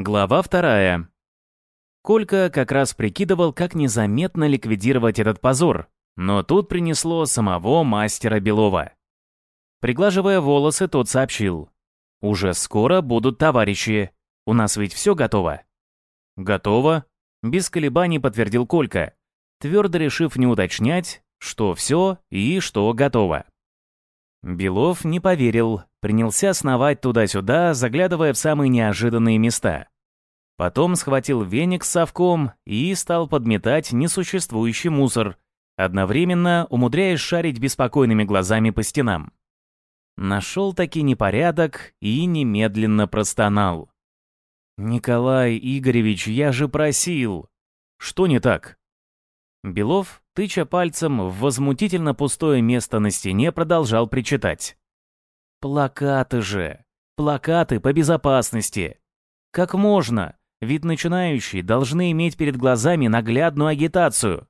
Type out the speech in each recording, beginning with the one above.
Глава вторая. Колька как раз прикидывал, как незаметно ликвидировать этот позор, но тут принесло самого мастера Белова. Приглаживая волосы, тот сообщил. «Уже скоро будут товарищи. У нас ведь все готово?» «Готово», — без колебаний подтвердил Колька, твердо решив не уточнять, что все и что готово. Белов не поверил, принялся сновать туда-сюда, заглядывая в самые неожиданные места. Потом схватил веник с совком и стал подметать несуществующий мусор, одновременно умудряясь шарить беспокойными глазами по стенам. Нашел таки непорядок и немедленно простонал. «Николай Игоревич, я же просил!» «Что не так?» Белов, тыча пальцем в возмутительно пустое место на стене, продолжал причитать. Плакаты же. Плакаты по безопасности. Как можно? Ведь начинающие должны иметь перед глазами наглядную агитацию.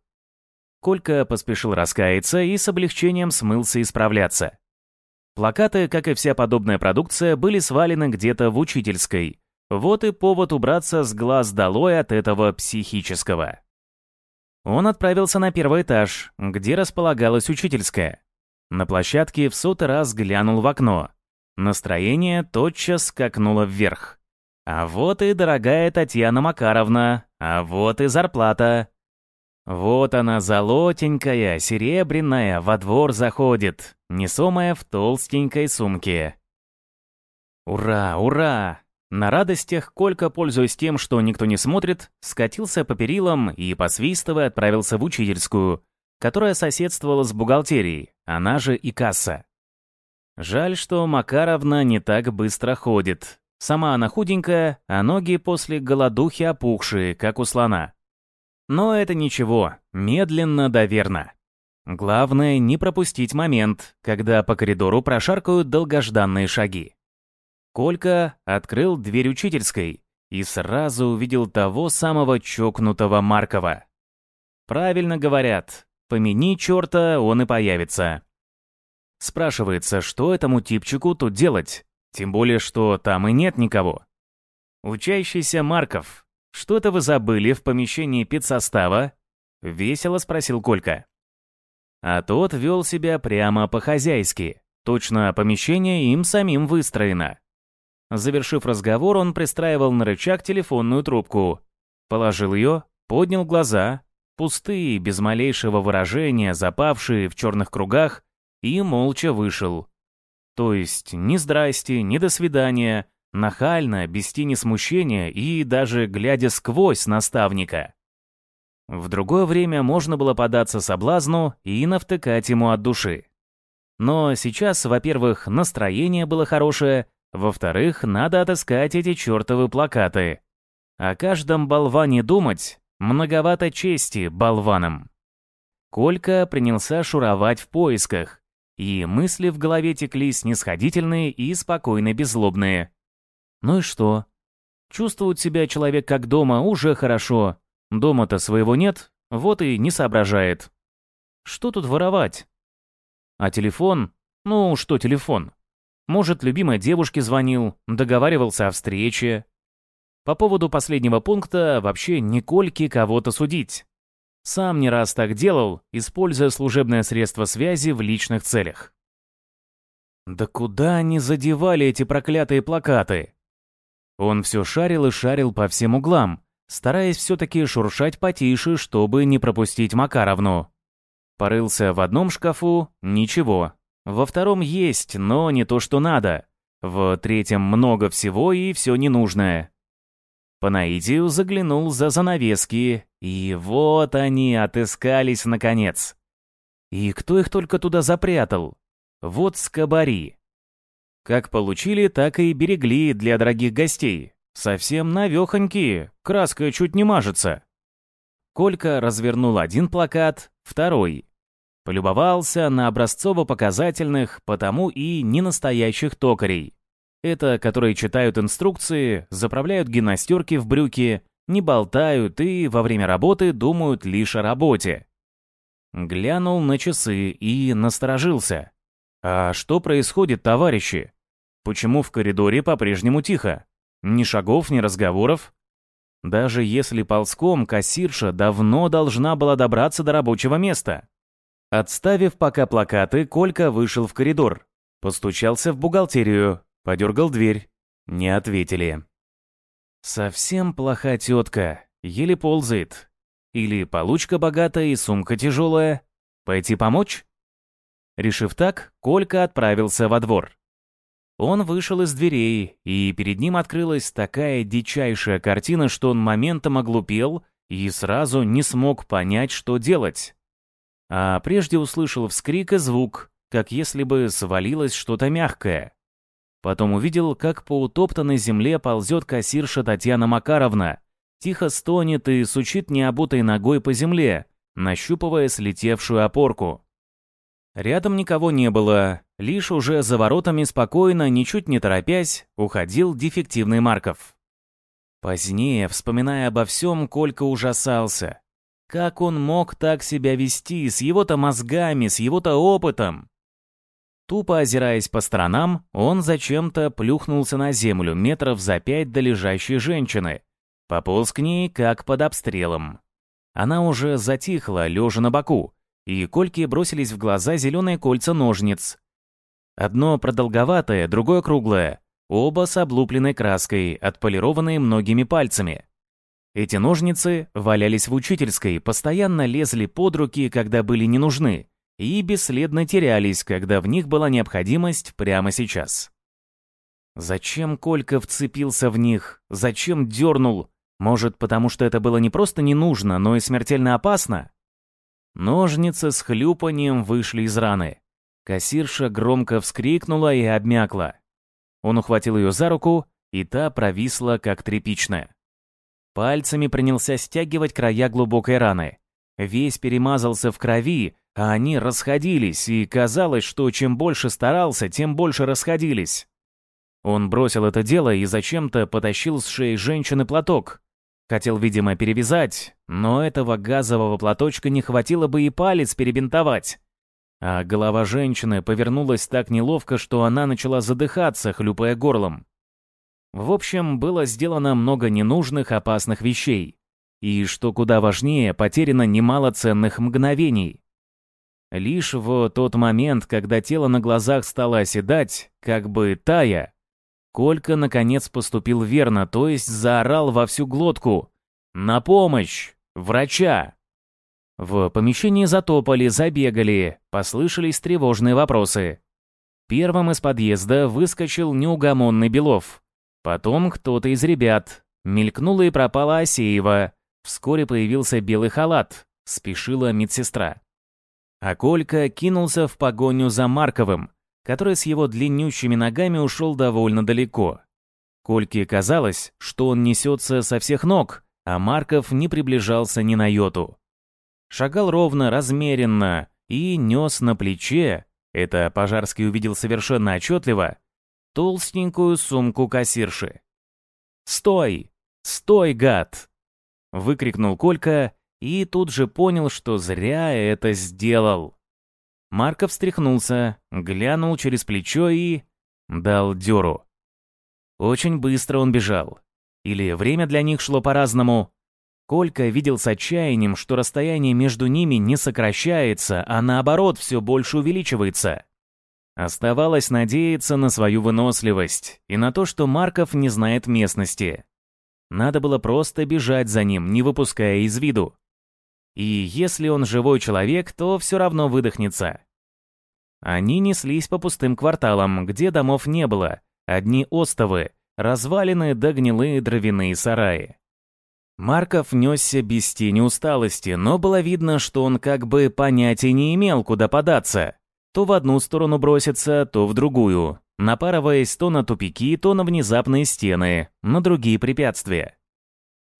Колька поспешил раскаяться и с облегчением смылся исправляться. Плакаты, как и вся подобная продукция, были свалены где-то в учительской. Вот и повод убраться с глаз долой от этого психического. Он отправился на первый этаж, где располагалась учительская. На площадке в сотый раз глянул в окно. Настроение тотчас скакнуло вверх. А вот и дорогая Татьяна Макаровна, а вот и зарплата. Вот она золотенькая, серебряная, во двор заходит, несомая в толстенькой сумке. Ура, ура! На радостях Колька, пользуясь тем, что никто не смотрит, скатился по перилам и, посвистывая, отправился в учительскую, которая соседствовала с бухгалтерией, она же и касса. Жаль, что Макаровна не так быстро ходит. Сама она худенькая, а ноги после голодухи опухшие, как у слона. Но это ничего, медленно да верно. Главное не пропустить момент, когда по коридору прошаркают долгожданные шаги. Колька открыл дверь учительской и сразу увидел того самого чокнутого Маркова. Правильно говорят, Помяни черта, он и появится. Спрашивается, что этому типчику тут делать? Тем более, что там и нет никого. Учащийся Марков, что-то вы забыли в помещении педсостава? Весело спросил Колька. А тот вел себя прямо по-хозяйски. Точно помещение им самим выстроено. Завершив разговор, он пристраивал на рычаг телефонную трубку. Положил ее, поднял глаза, пустые, без малейшего выражения, запавшие в черных кругах, и молча вышел. То есть ни здрасте, ни до свидания, нахально, без тени смущения и даже глядя сквозь наставника. В другое время можно было податься соблазну и навтыкать ему от души. Но сейчас, во-первых, настроение было хорошее, во-вторых, надо отыскать эти чертовы плакаты. О каждом болване думать, Многовато чести болванам. Колька принялся шуровать в поисках, и мысли в голове текли снисходительные и спокойно беззлобные. Ну и что? Чувствует себя человек как дома уже хорошо. Дома-то своего нет, вот и не соображает. Что тут воровать? А телефон? Ну, что телефон? Может, любимой девушке звонил, договаривался о встрече, по поводу последнего пункта вообще не кольки кого-то судить. Сам не раз так делал, используя служебное средство связи в личных целях. Да куда они задевали эти проклятые плакаты? Он все шарил и шарил по всем углам, стараясь все-таки шуршать потише, чтобы не пропустить Макаровну. Порылся в одном шкафу — ничего. Во втором есть, но не то, что надо. В третьем много всего и все ненужное. По наитию заглянул за занавески, и вот они отыскались наконец. И кто их только туда запрятал? Вот скобари. Как получили, так и берегли для дорогих гостей. Совсем навехонькие, краска чуть не мажется. Колька развернул один плакат, второй. Полюбовался на образцово-показательных, потому и ненастоящих токарей. Это которые читают инструкции, заправляют гимнастерки в брюки, не болтают и во время работы думают лишь о работе. Глянул на часы и насторожился. А что происходит, товарищи? Почему в коридоре по-прежнему тихо? Ни шагов, ни разговоров. Даже если ползком, кассирша давно должна была добраться до рабочего места. Отставив пока плакаты, Колька вышел в коридор. Постучался в бухгалтерию, подергал дверь. Не ответили. Совсем плоха тетка, еле ползает. Или получка богатая и сумка тяжелая. Пойти помочь? Решив так, Колька отправился во двор. Он вышел из дверей, и перед ним открылась такая дичайшая картина, что он моментом оглупел и сразу не смог понять, что делать. А прежде услышал вскрик и звук, как если бы свалилось что-то мягкое. Потом увидел, как по утоптанной земле ползет кассирша Татьяна Макаровна, тихо стонет и сучит необутой ногой по земле, нащупывая слетевшую опорку. Рядом никого не было, лишь уже за воротами спокойно, ничуть не торопясь, уходил дефективный Марков. Позднее, вспоминая обо всем, Колька ужасался. Как он мог так себя вести, с его-то мозгами, с его-то опытом? Тупо озираясь по сторонам, он зачем-то плюхнулся на землю метров за пять до лежащей женщины. Пополз к ней, как под обстрелом. Она уже затихла, лежа на боку, и Кольке бросились в глаза зеленые кольца ножниц. Одно продолговатое, другое круглое, оба с облупленной краской, отполированные многими пальцами. Эти ножницы валялись в учительской, постоянно лезли под руки, когда были не нужны, и бесследно терялись, когда в них была необходимость прямо сейчас. Зачем Колька вцепился в них? Зачем дернул? Может, потому что это было не просто не нужно, но и смертельно опасно? Ножницы с хлюпанием вышли из раны. Кассирша громко вскрикнула и обмякла. Он ухватил ее за руку, и та провисла, как тряпичная. Пальцами принялся стягивать края глубокой раны. Весь перемазался в крови, а они расходились, и казалось, что чем больше старался, тем больше расходились. Он бросил это дело и зачем-то потащил с шеи женщины платок. Хотел, видимо, перевязать, но этого газового платочка не хватило бы и палец перебинтовать. А голова женщины повернулась так неловко, что она начала задыхаться, хлюпая горлом. В общем, было сделано много ненужных, опасных вещей. И, что куда важнее, потеряно немало ценных мгновений. Лишь в тот момент, когда тело на глазах стало оседать, как бы тая, Колька наконец поступил верно, то есть заорал во всю глотку «На помощь! Врача!» В помещении затопали, забегали, послышались тревожные вопросы. Первым из подъезда выскочил неугомонный Белов. Потом кто-то из ребят. Мелькнула и пропала Асеева. Вскоре появился белый халат. Спешила медсестра. А Колька кинулся в погоню за Марковым, который с его длиннющими ногами ушел довольно далеко. Кольке казалось, что он несется со всех ног, а Марков не приближался ни на йоту. Шагал ровно, размеренно и нес на плече, это Пожарский увидел совершенно отчетливо, толстенькую сумку кассирши. «Стой! Стой, гад!» — выкрикнул Колька и тут же понял, что зря это сделал. Марков встряхнулся, глянул через плечо и... дал дёру. Очень быстро он бежал. Или время для них шло по-разному. Колька видел с отчаянием, что расстояние между ними не сокращается, а наоборот все больше увеличивается. Оставалось надеяться на свою выносливость и на то, что Марков не знает местности. Надо было просто бежать за ним, не выпуская из виду. И если он живой человек, то все равно выдохнется. Они неслись по пустым кварталам, где домов не было, одни остовы, развалины да гнилые дровяные сараи. Марков несся без тени усталости, но было видно, что он как бы понятия не имел, куда податься. То в одну сторону бросится, то в другую, напарываясь то на тупики, то на внезапные стены, на другие препятствия.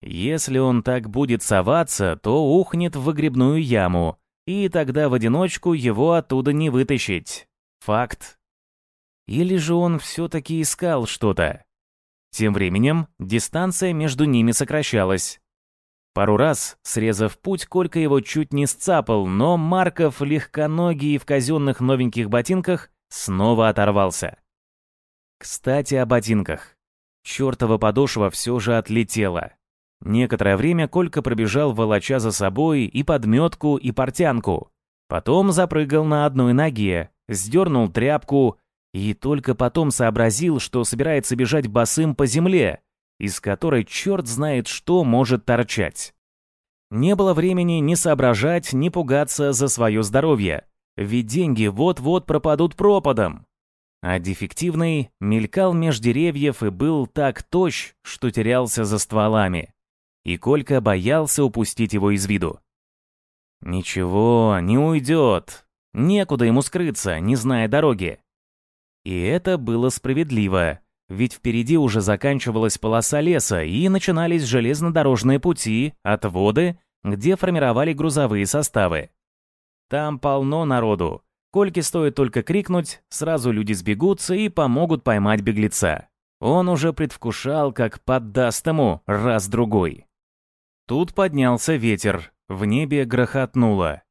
Если он так будет соваться, то ухнет в выгребную яму, и тогда в одиночку его оттуда не вытащить. Факт. Или же он все-таки искал что-то? Тем временем дистанция между ними сокращалась. Пару раз, срезав путь, Колька его чуть не сцапал, но Марков, легконогий в казенных новеньких ботинках, снова оторвался. Кстати, о ботинках. Чёртова подошва все же отлетела. Некоторое время Колька пробежал, волоча за собой и подметку, и портянку. Потом запрыгал на одной ноге, сдернул тряпку и только потом сообразил, что собирается бежать босым по земле, из которой черт знает что может торчать. Не было времени ни соображать, ни пугаться за свое здоровье, ведь деньги вот-вот пропадут пропадом. А дефективный мелькал меж деревьев и был так тощ, что терялся за стволами. И Колька боялся упустить его из виду. Ничего, не уйдет. Некуда ему скрыться, не зная дороги. И это было справедливо, ведь впереди уже заканчивалась полоса леса и начинались железнодорожные пути, отводы, где формировали грузовые составы. Там полно народу. Кольке стоит только крикнуть, сразу люди сбегутся и помогут поймать беглеца. Он уже предвкушал, как поддаст ему раз-другой. Тут поднялся ветер, в небе грохотнуло.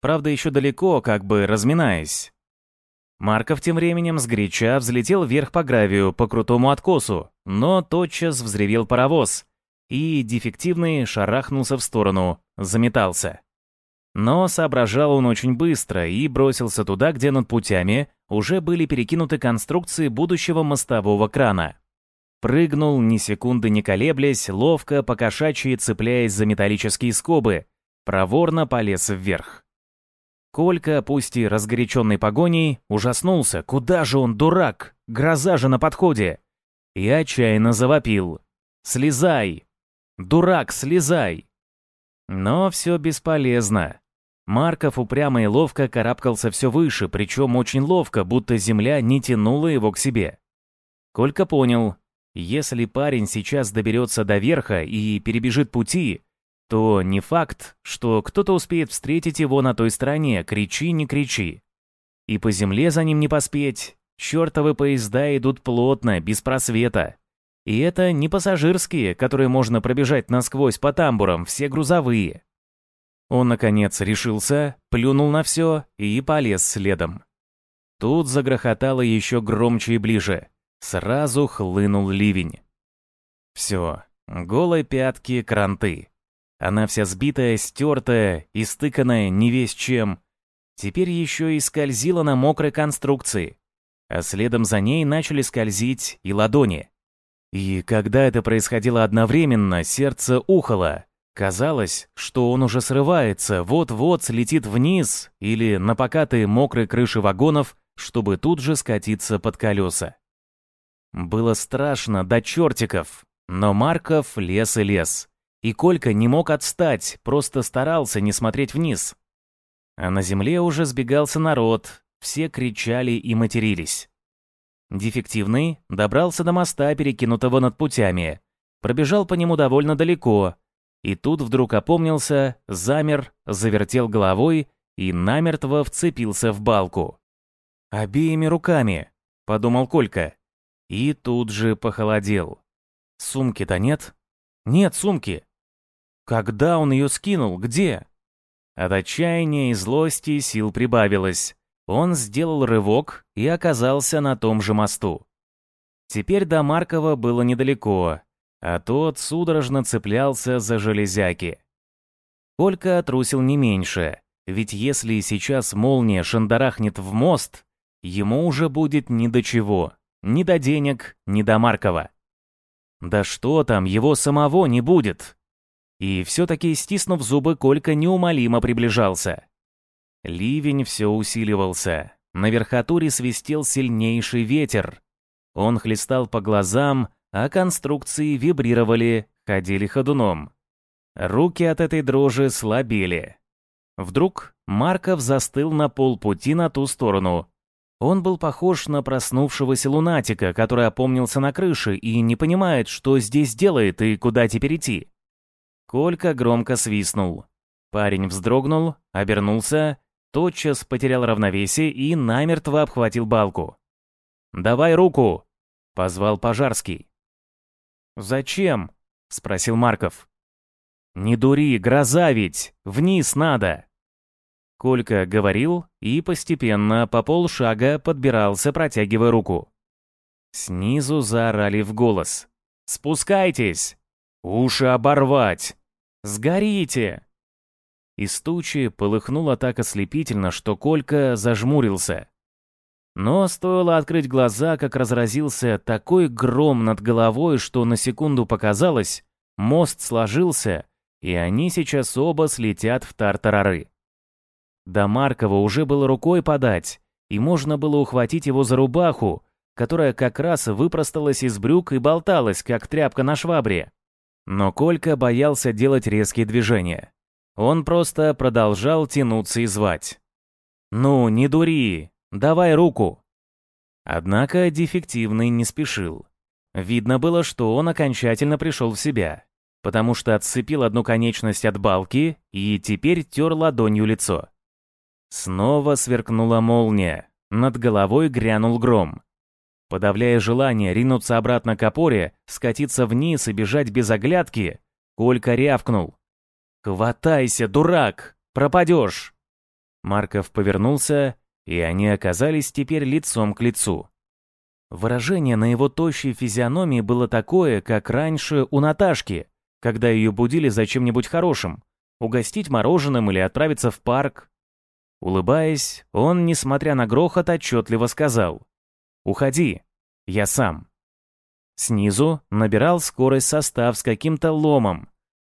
Правда, еще далеко, как бы разминаясь. Марков тем временем сгоряча взлетел вверх по гравию, по крутому откосу, но тотчас взревел паровоз, и дефективный шарахнулся в сторону, заметался. Но соображал он очень быстро и бросился туда, где над путями уже были перекинуты конструкции будущего мостового крана. Прыгнул, ни секунды не колеблясь, ловко, покошачьи цепляясь за металлические скобы, проворно полез вверх. Колька, пусть и разгоряченный погоней, ужаснулся. Куда же он, дурак? Гроза же на подходе. И отчаянно завопил. «Слезай! Дурак, слезай!» Но все бесполезно. Марков упрямо и ловко карабкался все выше, причем очень ловко, будто земля не тянула его к себе. Колька понял, если парень сейчас доберется до верха и перебежит пути, то не факт, что кто-то успеет встретить его на той стороне, кричи, не кричи. И по земле за ним не поспеть. Чёртовы поезда идут плотно, без просвета. И это не пассажирские, которые можно пробежать насквозь по тамбурам, все грузовые. Он, наконец, решился, плюнул на все и полез следом. Тут загрохотало еще громче и ближе. Сразу хлынул ливень. Все, голой пятки кранты. Она вся сбитая, стертая, истыканная не весь чем. Теперь еще и скользила на мокрой конструкции. А следом за ней начали скользить и ладони. И когда это происходило одновременно, сердце ухало. Казалось, что он уже срывается, вот-вот слетит вниз или на покатые мокрые крыши вагонов, чтобы тут же скатиться под колеса. Было страшно до чертиков, но Марков лес и лес. И Колька не мог отстать, просто старался не смотреть вниз. А на земле уже сбегался народ, все кричали и матерились. Дефективный добрался до моста, перекинутого над путями, пробежал по нему довольно далеко, и тут вдруг опомнился, замер, завертел головой и намертво вцепился в балку. «Обеими руками», — подумал Колька, и тут же похолодел. «Сумки-то нет?» «Нет сумки!» Когда он ее скинул? Где? От отчаяния и злости сил прибавилось. Он сделал рывок и оказался на том же мосту. Теперь до Маркова было недалеко, а тот судорожно цеплялся за железяки. Колька отрусил не меньше, ведь если сейчас молния шандарахнет в мост, ему уже будет ни до чего, ни до денег, ни до Маркова. Да что там, его самого не будет. И все-таки, стиснув зубы, Колька неумолимо приближался. Ливень все усиливался. На верхотуре свистел сильнейший ветер. Он хлестал по глазам, а конструкции вибрировали, ходили ходуном. Руки от этой дрожи слабели. Вдруг Марков застыл на полпути на ту сторону. Он был похож на проснувшегося лунатика, который опомнился на крыше и не понимает, что здесь делает и куда теперь идти. Колька громко свистнул. Парень вздрогнул, обернулся, тотчас потерял равновесие и намертво обхватил балку. «Давай руку!» — позвал Пожарский. «Зачем?» — спросил Марков. «Не дури, гроза ведь! Вниз надо!» Колька говорил и постепенно по полшага подбирался, протягивая руку. Снизу заорали в голос. Спускайтесь! Уши оборвать! Сгорите!» Из тучи полыхнуло так ослепительно, что Колька зажмурился. Но стоило открыть глаза, как разразился такой гром над головой, что на секунду показалось, мост сложился, и они сейчас оба слетят в тартарары. До Маркова уже было рукой подать, и можно было ухватить его за рубаху, которая как раз выпросталась из брюк и болталась, как тряпка на швабре. Но Колька боялся делать резкие движения. Он просто продолжал тянуться и звать. «Ну, не дури! Давай руку!» Однако дефективный не спешил. Видно было, что он окончательно пришел в себя, потому что отцепил одну конечность от балки и теперь тер ладонью лицо. Снова сверкнула молния. Над головой грянул гром. Подавляя желание ринуться обратно к опоре, скатиться вниз и бежать без оглядки, Колька рявкнул. «Хватайся, дурак! Пропадешь!» Марков повернулся, и они оказались теперь лицом к лицу. Выражение на его тощей физиономии было такое, как раньше у Наташки, когда ее будили за чем-нибудь хорошим, угостить мороженым или отправиться в парк. Улыбаясь, он, несмотря на грохот, отчетливо сказал «Уходи, я сам». Снизу набирал скорость состав с каким-то ломом.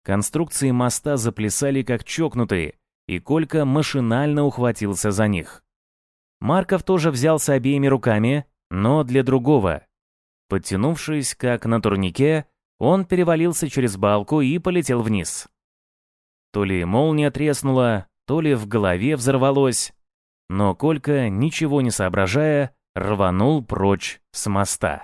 Конструкции моста заплясали как чокнутые, и Колька машинально ухватился за них. Марков тоже взялся обеими руками, но для другого. Подтянувшись, как на турнике, он перевалился через балку и полетел вниз. То ли молния треснула, то ли в голове взорвалось, но Колька, ничего не соображая, рванул прочь с моста.